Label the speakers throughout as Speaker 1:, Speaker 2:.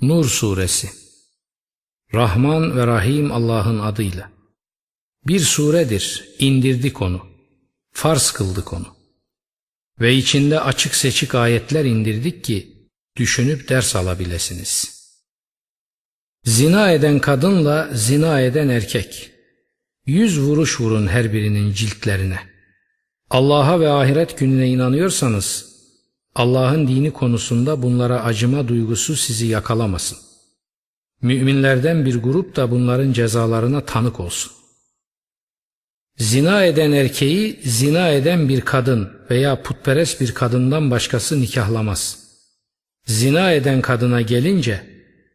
Speaker 1: Nur Suresi Rahman ve Rahim Allah'ın adıyla. Bir suredir, indirdik onu. Farz kıldık onu. Ve içinde açık seçik ayetler indirdik ki, düşünüp ders alabilesiniz. Zina eden kadınla zina eden erkek. Yüz vuruş vurun her birinin ciltlerine. Allah'a ve ahiret gününe inanıyorsanız, Allah'ın dini konusunda bunlara acıma duygusu sizi yakalamasın. Müminlerden bir grup da bunların cezalarına tanık olsun. Zina eden erkeği zina eden bir kadın veya putperest bir kadından başkası nikahlamaz. Zina eden kadına gelince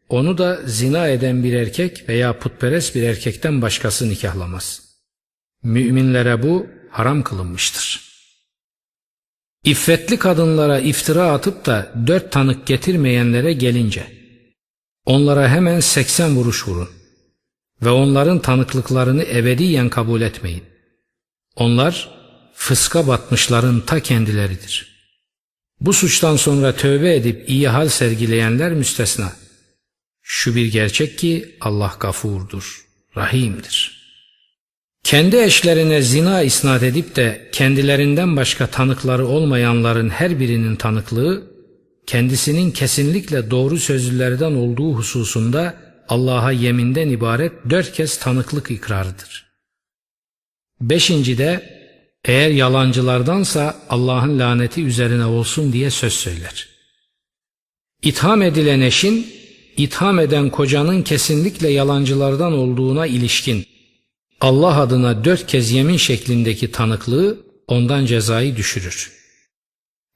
Speaker 1: onu da zina eden bir erkek veya putperest bir erkekten başkası nikahlamaz. Müminlere bu haram kılınmıştır. İffetli kadınlara iftira atıp da dört tanık getirmeyenlere gelince, onlara hemen seksen vuruş vurun ve onların tanıklıklarını ebediyen kabul etmeyin. Onlar fıska batmışların ta kendileridir. Bu suçtan sonra tövbe edip iyi hal sergileyenler müstesna. Şu bir gerçek ki Allah gafurdur, rahimdir.'' Kendi eşlerine zina isnat edip de kendilerinden başka tanıkları olmayanların her birinin tanıklığı, kendisinin kesinlikle doğru sözlülerden olduğu hususunda Allah'a yeminden ibaret dört kez tanıklık ikrarıdır. Beşinci de eğer yalancılardansa Allah'ın laneti üzerine olsun diye söz söyler. İtham edilen eşin, itham eden kocanın kesinlikle yalancılardan olduğuna ilişkin Allah adına dört kez yemin şeklindeki tanıklığı ondan cezayı düşürür.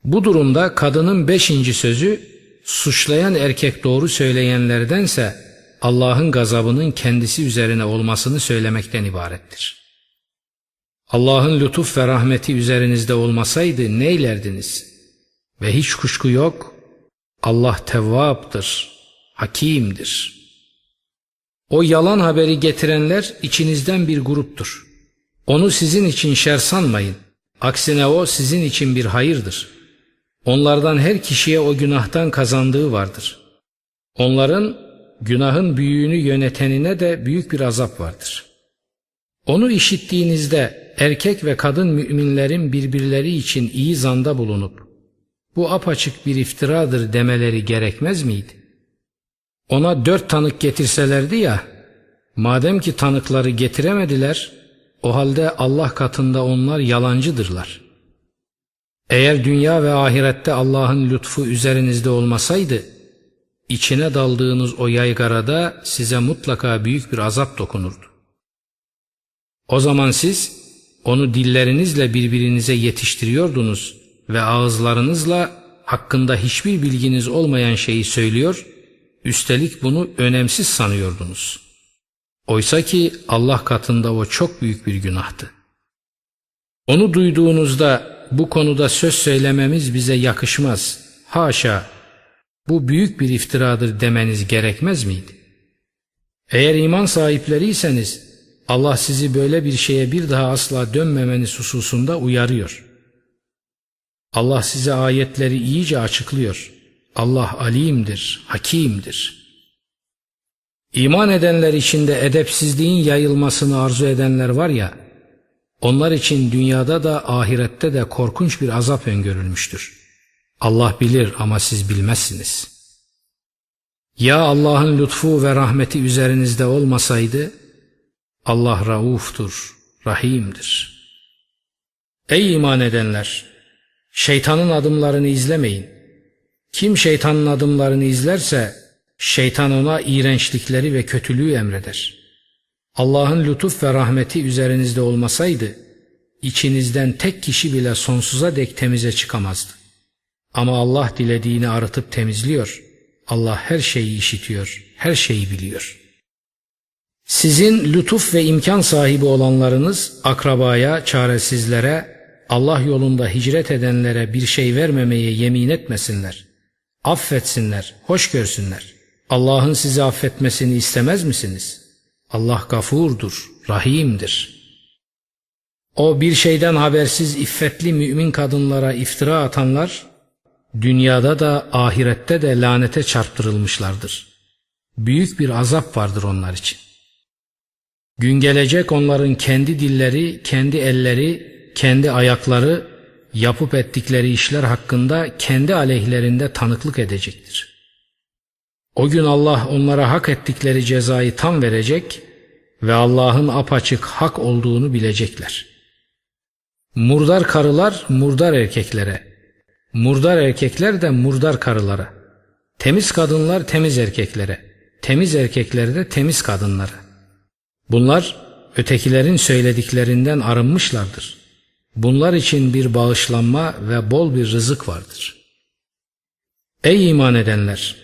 Speaker 1: Bu durumda kadının beşinci sözü suçlayan erkek doğru söyleyenlerdense Allah'ın gazabının kendisi üzerine olmasını söylemekten ibarettir. Allah'ın lütuf ve rahmeti üzerinizde olmasaydı neylerdiniz? Ve hiç kuşku yok, Allah tevvaptır, hakimdir.'' O yalan haberi getirenler içinizden bir gruptur. Onu sizin için şer sanmayın. Aksine o sizin için bir hayırdır. Onlardan her kişiye o günahtan kazandığı vardır. Onların günahın büyüğünü yönetenine de büyük bir azap vardır. Onu işittiğinizde erkek ve kadın müminlerin birbirleri için iyi zanda bulunup bu apaçık bir iftiradır demeleri gerekmez miydi? Ona dört tanık getirselerdi ya, madem ki tanıkları getiremediler, o halde Allah katında onlar yalancıdırlar. Eğer dünya ve ahirette Allah'ın lütfu üzerinizde olmasaydı, içine daldığınız o yaygarada size mutlaka büyük bir azap dokunurdu. O zaman siz onu dillerinizle birbirinize yetiştiriyordunuz ve ağızlarınızla hakkında hiçbir bilginiz olmayan şeyi söylüyor Üstelik bunu önemsiz sanıyordunuz. Oysa ki Allah katında o çok büyük bir günahtı. Onu duyduğunuzda bu konuda söz söylememiz bize yakışmaz. Haşa, bu büyük bir iftiradır demeniz gerekmez miydi? Eğer iman sahipleriyseniz Allah sizi böyle bir şeye bir daha asla dönmemeniz hususunda uyarıyor. Allah size ayetleri iyice açıklıyor. Allah alimdir, hakimdir. İman edenler içinde edepsizliğin yayılmasını arzu edenler var ya, onlar için dünyada da ahirette de korkunç bir azap öngörülmüştür. Allah bilir ama siz bilmezsiniz. Ya Allah'ın lütfu ve rahmeti üzerinizde olmasaydı, Allah rauftur, rahimdir. Ey iman edenler! Şeytanın adımlarını izlemeyin. Kim şeytanın adımlarını izlerse şeytan ona iğrençlikleri ve kötülüğü emreder. Allah'ın lütuf ve rahmeti üzerinizde olmasaydı içinizden tek kişi bile sonsuza dek temize çıkamazdı. Ama Allah dilediğini arıtıp temizliyor. Allah her şeyi işitiyor, her şeyi biliyor. Sizin lütuf ve imkan sahibi olanlarınız akrabaya, çaresizlere, Allah yolunda hicret edenlere bir şey vermemeye yemin etmesinler. Affetsinler, hoş görsünler. Allah'ın sizi affetmesini istemez misiniz? Allah gafurdur, rahimdir. O bir şeyden habersiz iffetli mümin kadınlara iftira atanlar, dünyada da ahirette de lanete çarptırılmışlardır. Büyük bir azap vardır onlar için. Gün gelecek onların kendi dilleri, kendi elleri, kendi ayakları yapıp ettikleri işler hakkında kendi aleyhlerinde tanıklık edecektir. O gün Allah onlara hak ettikleri cezayı tam verecek ve Allah'ın apaçık hak olduğunu bilecekler. Murdar karılar murdar erkeklere, murdar erkekler de murdar karılara, temiz kadınlar temiz erkeklere, temiz erkekler de temiz kadınlara. Bunlar ötekilerin söylediklerinden arınmışlardır. Bunlar için bir bağışlanma ve bol bir rızık vardır. Ey iman edenler!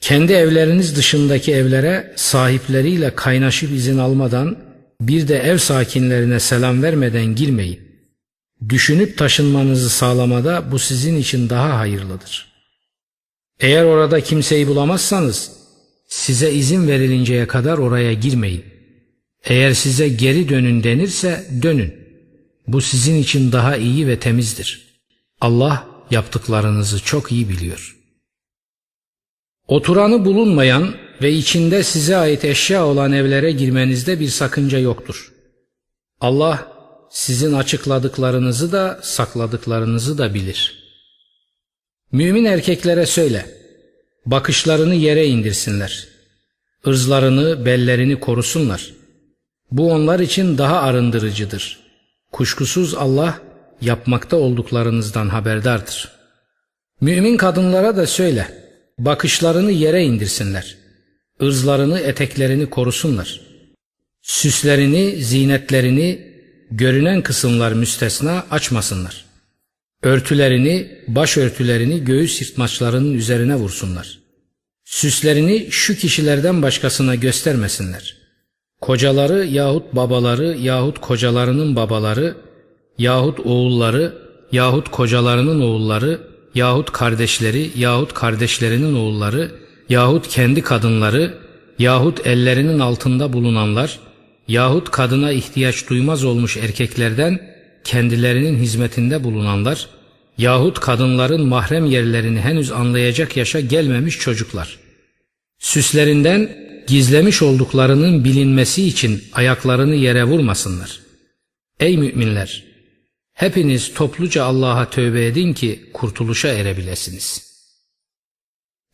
Speaker 1: Kendi evleriniz dışındaki evlere sahipleriyle kaynaşıp izin almadan bir de ev sakinlerine selam vermeden girmeyin. Düşünüp taşınmanızı sağlamada bu sizin için daha hayırlıdır. Eğer orada kimseyi bulamazsanız size izin verilinceye kadar oraya girmeyin. Eğer size geri dönün denirse dönün. Bu sizin için daha iyi ve temizdir. Allah yaptıklarınızı çok iyi biliyor. Oturanı bulunmayan ve içinde size ait eşya olan evlere girmenizde bir sakınca yoktur. Allah sizin açıkladıklarınızı da sakladıklarınızı da bilir. Mümin erkeklere söyle, bakışlarını yere indirsinler. ırzlarını, bellerini korusunlar.'' Bu onlar için daha arındırıcıdır. Kuşkusuz Allah yapmakta olduklarınızdan haberdardır. Mümin kadınlara da söyle, bakışlarını yere indirsinler. ırzlarını, eteklerini korusunlar. Süslerini, zinetlerini, görünen kısımlar müstesna açmasınlar. Örtülerini, başörtülerini göğüs yırtmaçlarının üzerine vursunlar. Süslerini şu kişilerden başkasına göstermesinler.'' Kocaları yahut babaları yahut kocalarının babaları yahut oğulları yahut kocalarının oğulları yahut kardeşleri yahut kardeşlerinin oğulları yahut kendi kadınları yahut ellerinin altında bulunanlar yahut kadına ihtiyaç duymaz olmuş erkeklerden kendilerinin hizmetinde bulunanlar yahut kadınların mahrem yerlerini henüz anlayacak yaşa gelmemiş çocuklar. Süslerinden gizlemiş olduklarının bilinmesi için ayaklarını yere vurmasınlar. Ey müminler! Hepiniz topluca Allah'a tövbe edin ki kurtuluşa erebilesiniz.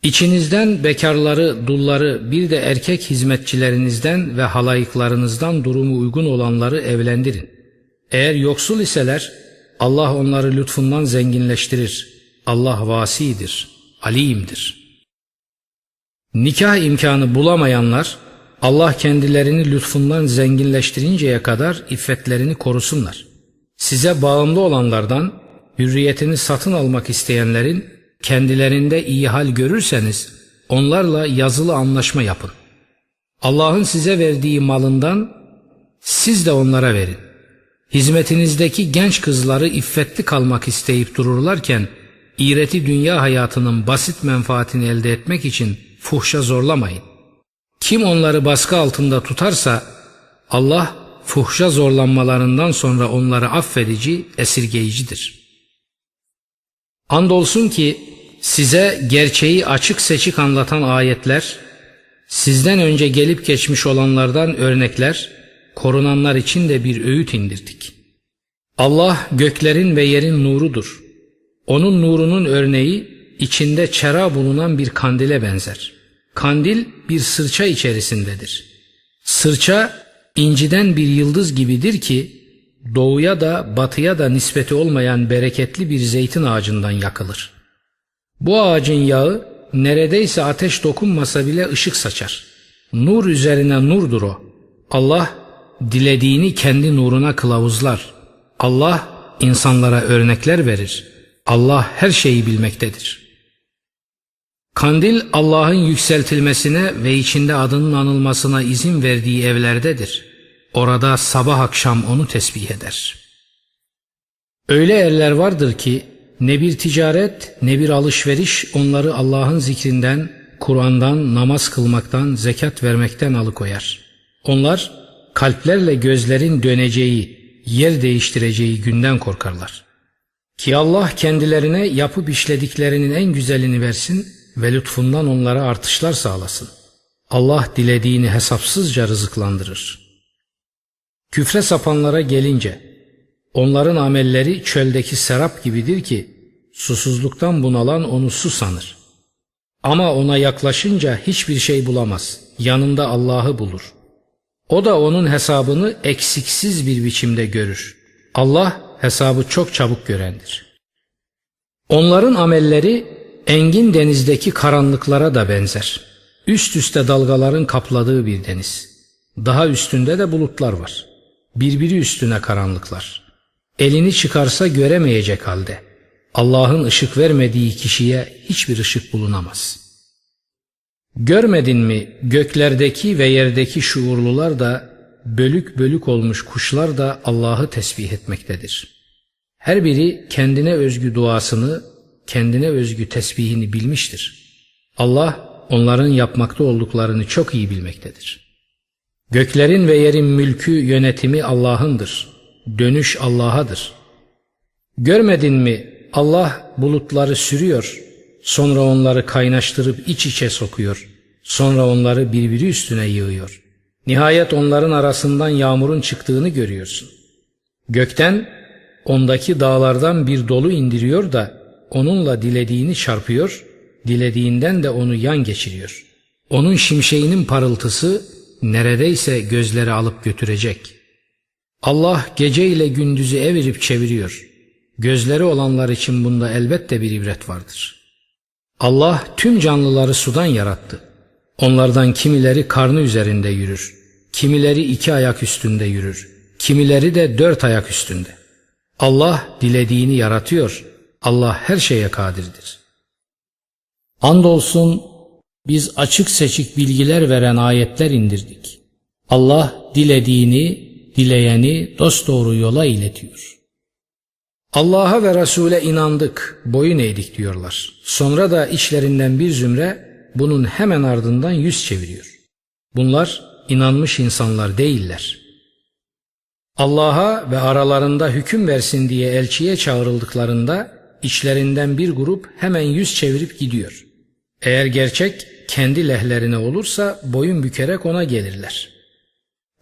Speaker 1: İçinizden bekarları, dulları, bir de erkek hizmetçilerinizden ve halayıklarınızdan durumu uygun olanları evlendirin. Eğer yoksul iseler Allah onları lütfundan zenginleştirir. Allah vasidir, alimdir.'' Nikah imkanı bulamayanlar Allah kendilerini lütfundan zenginleştirinceye kadar iffetlerini korusunlar. Size bağımlı olanlardan hürriyetini satın almak isteyenlerin kendilerinde iyi hal görürseniz onlarla yazılı anlaşma yapın. Allah'ın size verdiği malından siz de onlara verin. Hizmetinizdeki genç kızları iffetli kalmak isteyip dururlarken iğreti dünya hayatının basit menfaatini elde etmek için fuhşa zorlamayın. Kim onları baskı altında tutarsa Allah fuhşa zorlanmalarından sonra onları affedici, esirgeyicidir. Andolsun ki size gerçeği açık seçik anlatan ayetler, sizden önce gelip geçmiş olanlardan örnekler, korunanlar için de bir öğüt indirdik. Allah göklerin ve yerin nurudur. Onun nurunun örneği içinde çera bulunan bir kandile benzer. Kandil bir sırça içerisindedir. Sırça inciden bir yıldız gibidir ki doğuya da batıya da nispeti olmayan bereketli bir zeytin ağacından yakılır. Bu ağacın yağı neredeyse ateş dokunmasa bile ışık saçar. Nur üzerine nurdur o. Allah dilediğini kendi nuruna kılavuzlar. Allah insanlara örnekler verir. Allah her şeyi bilmektedir.'' Kandil Allah'ın yükseltilmesine ve içinde adının anılmasına izin verdiği evlerdedir. Orada sabah akşam onu tesbih eder. Öyle erler vardır ki ne bir ticaret ne bir alışveriş onları Allah'ın zikrinden, Kur'an'dan, namaz kılmaktan, zekat vermekten alıkoyar. Onlar kalplerle gözlerin döneceği, yer değiştireceği günden korkarlar. Ki Allah kendilerine yapıp işlediklerinin en güzelini versin ve lütfundan onlara artışlar sağlasın. Allah dilediğini hesapsızca rızıklandırır. Küfre sapanlara gelince onların amelleri çöldeki serap gibidir ki susuzluktan bunalan onu su sanır. Ama ona yaklaşınca hiçbir şey bulamaz. Yanında Allah'ı bulur. O da onun hesabını eksiksiz bir biçimde görür. Allah hesabı çok çabuk görendir. Onların amelleri engin denizdeki karanlıklara da benzer. Üst üste dalgaların kapladığı bir deniz. Daha üstünde de bulutlar var. Birbiri üstüne karanlıklar. Elini çıkarsa göremeyecek halde. Allah'ın ışık vermediği kişiye hiçbir ışık bulunamaz. Görmedin mi göklerdeki ve yerdeki şuurlular da bölük bölük olmuş kuşlar da Allah'ı tesbih etmektedir. Her biri kendine özgü duasını, kendine özgü tesbihini bilmiştir. Allah onların yapmakta olduklarını çok iyi bilmektedir. Göklerin ve yerin mülkü yönetimi Allah'ındır. Dönüş Allah'adır. Görmedin mi Allah bulutları sürüyor, sonra onları kaynaştırıp iç içe sokuyor, sonra onları birbiri üstüne yığıyor. Nihayet onların arasından yağmurun çıktığını görüyorsun. Gökten ondaki dağlardan bir dolu indiriyor da onunla dilediğini çarpıyor, dilediğinden de onu yan geçiriyor. Onun şimşeğinin parıltısı neredeyse gözleri alıp götürecek. Allah gece ile gündüzü evirip çeviriyor. Gözleri olanlar için bunda elbette bir ibret vardır. Allah tüm canlıları sudan yarattı. Onlardan kimileri karnı üzerinde yürür, kimileri iki ayak üstünde yürür, kimileri de dört ayak üstünde. Allah dilediğini yaratıyor, Allah her şeye kadirdir. Andolsun biz açık seçik bilgiler veren ayetler indirdik. Allah dilediğini, dileyeni dosdoğru yola iletiyor. Allah'a ve Resul'e inandık, boyun eğdik diyorlar. Sonra da içlerinden bir zümre bunun hemen ardından yüz çeviriyor. Bunlar inanmış insanlar değiller. Allah'a ve aralarında hüküm versin diye elçiye çağrıldıklarında içlerinden bir grup hemen yüz çevirip gidiyor. Eğer gerçek kendi lehlerine olursa boyun bükerek ona gelirler.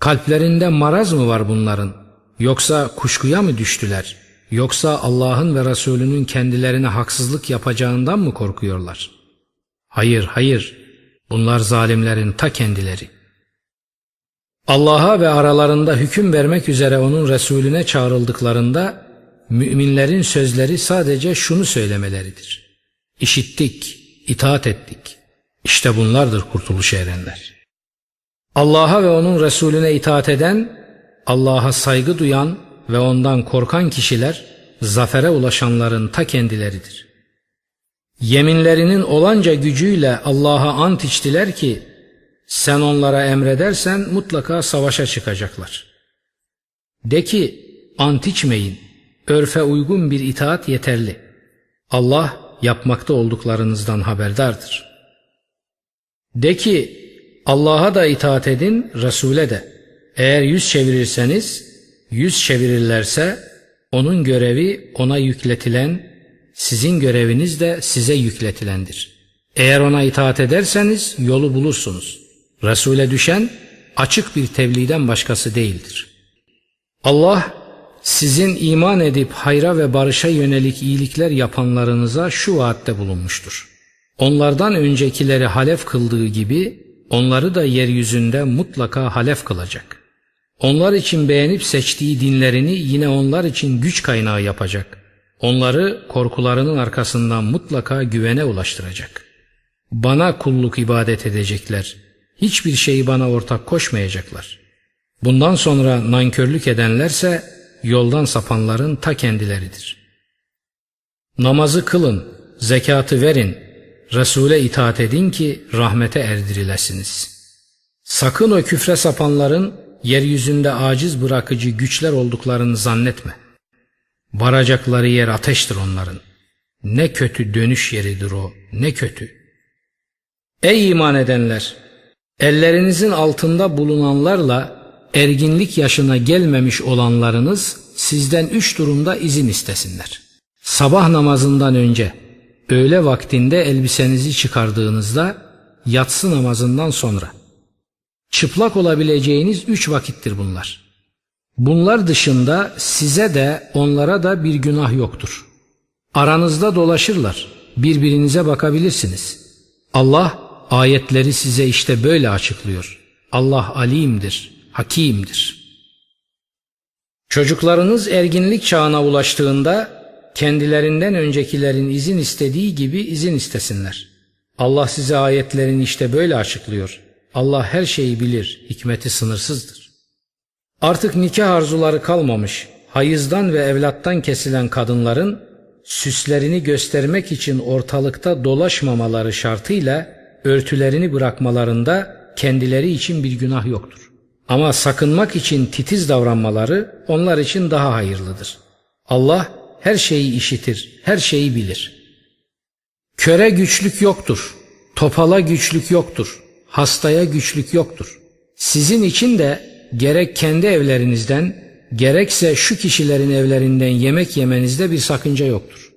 Speaker 1: Kalplerinde maraz mı var bunların? Yoksa kuşkuya mı düştüler? Yoksa Allah'ın ve Resulünün kendilerine haksızlık yapacağından mı korkuyorlar? Hayır, hayır. Bunlar zalimlerin ta kendileri. Allah'a ve aralarında hüküm vermek üzere onun Resulüne çağrıldıklarında müminlerin sözleri sadece şunu söylemeleridir. İşittik, itaat ettik. İşte bunlardır kurtuluş erenler. Allah'a ve onun Resulüne itaat eden, Allah'a saygı duyan ve ondan korkan kişiler zafere ulaşanların ta kendileridir. Yeminlerinin olanca gücüyle Allah'a ant içtiler ki sen onlara emredersen mutlaka savaşa çıkacaklar. De ki ant içmeyin, örfe uygun bir itaat yeterli. Allah yapmakta olduklarınızdan haberdardır. De ki Allah'a da itaat edin, Resul'e de. Eğer yüz çevirirseniz, yüz çevirirlerse onun görevi ona yükletilen, sizin göreviniz de size yükletilendir. Eğer ona itaat ederseniz yolu bulursunuz. Resul'e düşen açık bir tebliğden başkası değildir. Allah sizin iman edip hayra ve barışa yönelik iyilikler yapanlarınıza şu vaatte bulunmuştur. Onlardan öncekileri halef kıldığı gibi onları da yeryüzünde mutlaka halef kılacak. Onlar için beğenip seçtiği dinlerini yine onlar için güç kaynağı yapacak. Onları korkularının arkasından mutlaka güvene ulaştıracak. Bana kulluk ibadet edecekler. Hiçbir şeyi bana ortak koşmayacaklar. Bundan sonra nankörlük edenlerse yoldan sapanların ta kendileridir. Namazı kılın, zekatı verin, Resul'e itaat edin ki rahmete erdirilesiniz. Sakın o küfre sapanların yeryüzünde aciz bırakıcı güçler olduklarını zannetme. Varacakları yer ateştir onların. Ne kötü dönüş yeridir o, ne kötü. Ey iman edenler! Ellerinizin altında bulunanlarla erginlik yaşına gelmemiş olanlarınız sizden üç durumda izin istesinler. Sabah namazından önce, öğle vaktinde elbisenizi çıkardığınızda, yatsı namazından sonra.'' Çıplak olabileceğiniz üç vakittir bunlar. Bunlar dışında size de onlara da bir günah yoktur. Aranızda dolaşırlar. Birbirinize bakabilirsiniz. Allah ayetleri size işte böyle açıklıyor. Allah alimdir, hakimdir. Çocuklarınız erginlik çağına ulaştığında kendilerinden öncekilerin izin istediği gibi izin istesinler. Allah size ayetlerini işte böyle açıklıyor. Allah her şeyi bilir, hikmeti sınırsızdır. Artık nikah arzuları kalmamış, hayızdan ve evlattan kesilen kadınların süslerini göstermek için ortalıkta dolaşmamaları şartıyla örtülerini bırakmalarında kendileri için bir günah yoktur. Ama sakınmak için titiz davranmaları onlar için daha hayırlıdır. Allah her şeyi işitir, her şeyi bilir. Köre güçlük yoktur, topala güçlük yoktur, hastaya güçlük yoktur. Sizin için de gerek kendi evlerinizden gerekse şu kişilerin evlerinden yemek yemenizde bir sakınca yoktur.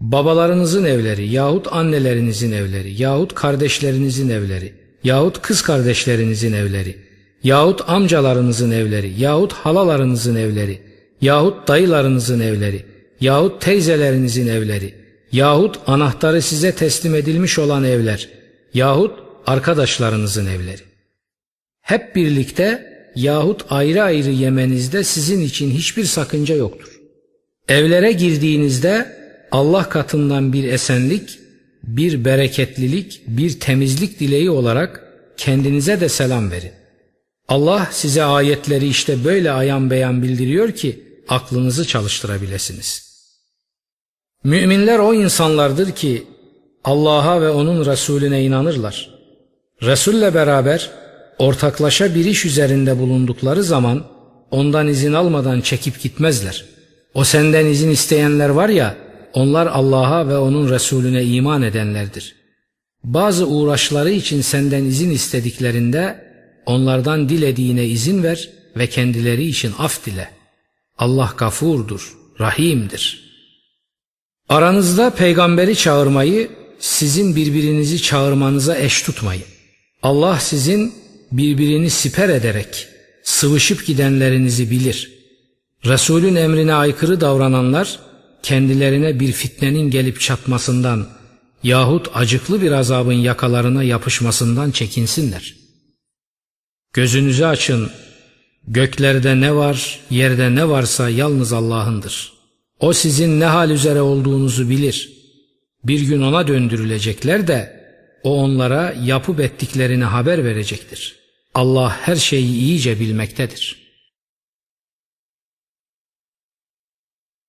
Speaker 1: Babalarınızın evleri yahut annelerinizin evleri yahut kardeşlerinizin evleri yahut kız kardeşlerinizin evleri yahut amcalarınızın evleri yahut halalarınızın evleri yahut dayılarınızın evleri yahut teyzelerinizin evleri yahut anahtarı size teslim edilmiş olan evler yahut arkadaşlarınızın evleri. Hep birlikte yahut ayrı ayrı yemenizde sizin için hiçbir sakınca yoktur. Evlere girdiğinizde Allah katından bir esenlik, bir bereketlilik, bir temizlik dileği olarak kendinize de selam verin. Allah size ayetleri işte böyle ayan beyan bildiriyor ki aklınızı çalıştırabilirsiniz. Müminler o insanlardır ki Allah'a ve onun Resulüne inanırlar. Resulle beraber ortaklaşa bir iş üzerinde bulundukları zaman ondan izin almadan çekip gitmezler. O senden izin isteyenler var ya onlar Allah'a ve onun Resulüne iman edenlerdir. Bazı uğraşları için senden izin istediklerinde onlardan dilediğine izin ver ve kendileri için af dile. Allah gafurdur, rahimdir. Aranızda peygamberi çağırmayı sizin birbirinizi çağırmanıza eş tutmayın. Allah sizin birbirini siper ederek sıvışıp gidenlerinizi bilir. Resulün emrine aykırı davrananlar kendilerine bir fitnenin gelip çatmasından yahut acıklı bir azabın yakalarına yapışmasından çekinsinler. Gözünüzü açın, göklerde ne var, yerde ne varsa yalnız Allah'ındır. O sizin ne hal üzere olduğunuzu bilir. Bir gün ona döndürülecekler de o onlara yapıp ettiklerini haber verecektir. Allah her şeyi iyice bilmektedir.''